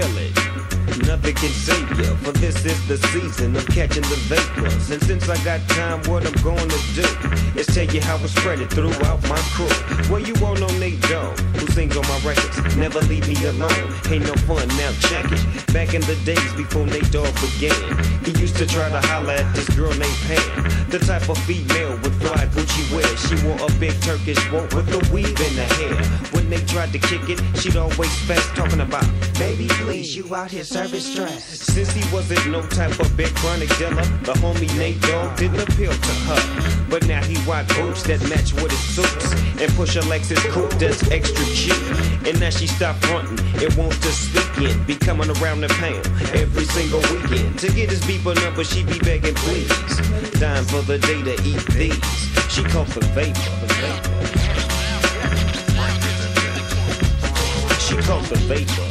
feel you, for this is the season of catching the vapors. And since I got time, what I'm going to do is tell you how it's spread it throughout my crew. Well, you all know Nate Dogg, who sings on my records. Never leave me alone, ain't no fun, now check it. Back in the days before Nate Dogg began, he used to try to holler at this girl named Pam. The type of female with fly Gucci wear. She wore a big Turkish boat with a weave in her hair. When they tried to kick it, she'd always fast talking about, baby, please, you out here serving stress. Since he wasn't no type of big chronic dealer, the homie Nate Dogg didn't appeal to her. But now he rock boots that match with his suits and push a Lexus coupe that's extra cute. And now she stopped fronting and wants to speak in, be coming around the pound every single weekend. To get his beeper number, she be begging please. Dime for the day to eat these. She calls the vapor. She calls the vapor.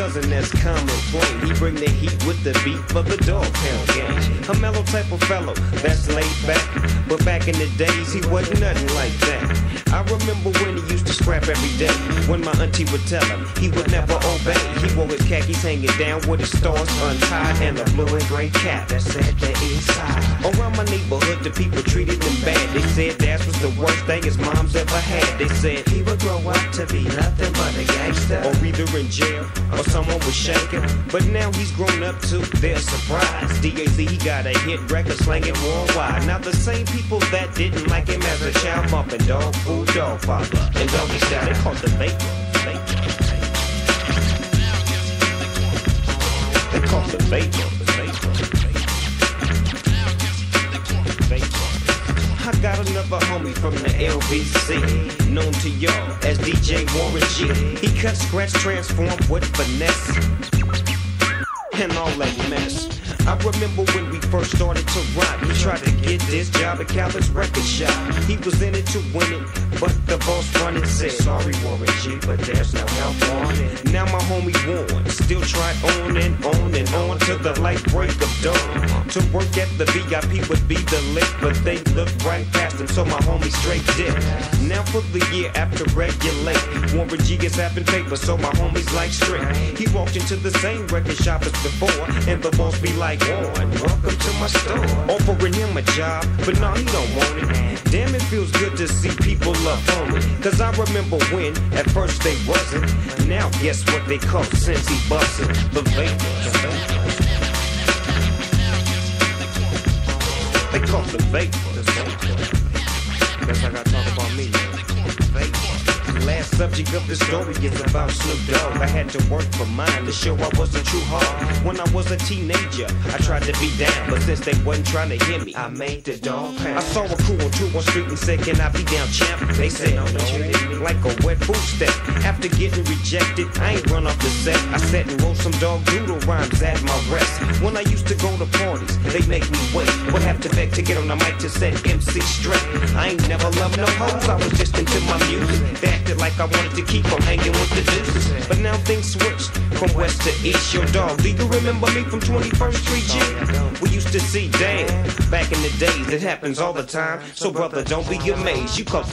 Cousin that's common flame. He bring the heat with the beat for the Dogg Pound gang. A mellow type of fellow that's laid back. But back in the days, he wasn't nothing like that. I remember when he used to scrap every day. When my auntie would tell him he would never obey. He wore his khakis hanging down with his stars untied and a blue and gray cap that said the east side. Around my neighborhood, the people treated him bad. They said that the worst thing his mom's ever had. They said he would grow up to be nothing but a gangster. Or either in jail or someone was shaking. But now he's grown up to their surprise. DAZ, he got a hit record slanging worldwide. Now the same people that didn't like him as a child bumping Dogg Food, dog father, and Doggystyle, they called the vapor. They called the vapor. Another homie from the LBC, known to y'all as DJ Warren G. He cut, scratch, transform with finesse, and all that mess. I remember when we first started to rock. He tried to get this job at Calvin's record shop. He was in it to win it, but the boss running said, Sorry, Warren G, but there's no help on it. Now my homie Warren still tried on and on and on till the light break of dawn. To work at the VIP would be the lick, but they looked right past him, so my homie straight did. Now for the year after regulate, Warren G gets having paper, so my homie's like straight. He walked into the same record shop as before, and the boss be like, Warren, welcome to my store. Offering him a job, but no, he don't want it. Damn, it feels good to see people love on me. Cause I remember when, at first they wasn't. Now guess what they call he busted the vapor. They call the vapor. Guess I gotta talk about me. Last subject of the story is about Snoop Dogg. I had to work for mine to show I wasn't true hard. When I was a teenager, I tried to be down, but since they wasn't trying to hear me, I made the Dogg Pound. I saw a crew on 2 Street and said, Can I be down, champ? They said, No, no, like a wet food step. After getting rejected, I ain't run off the set. I sat and wrote some dog doodle rhymes at my rest. When I used to go to parties, they make me wait. Would have to beg to get on the mic to set MC straight. I ain't never loved no hoes, I was just into my music. They acted like I wanted to keep on hanging with the deuces. But now things switched from west to east. Your dog, do you remember me from 21st Street G? We used to see Dan back in the days. It happens all the time. So brother, don't be amazed. You caught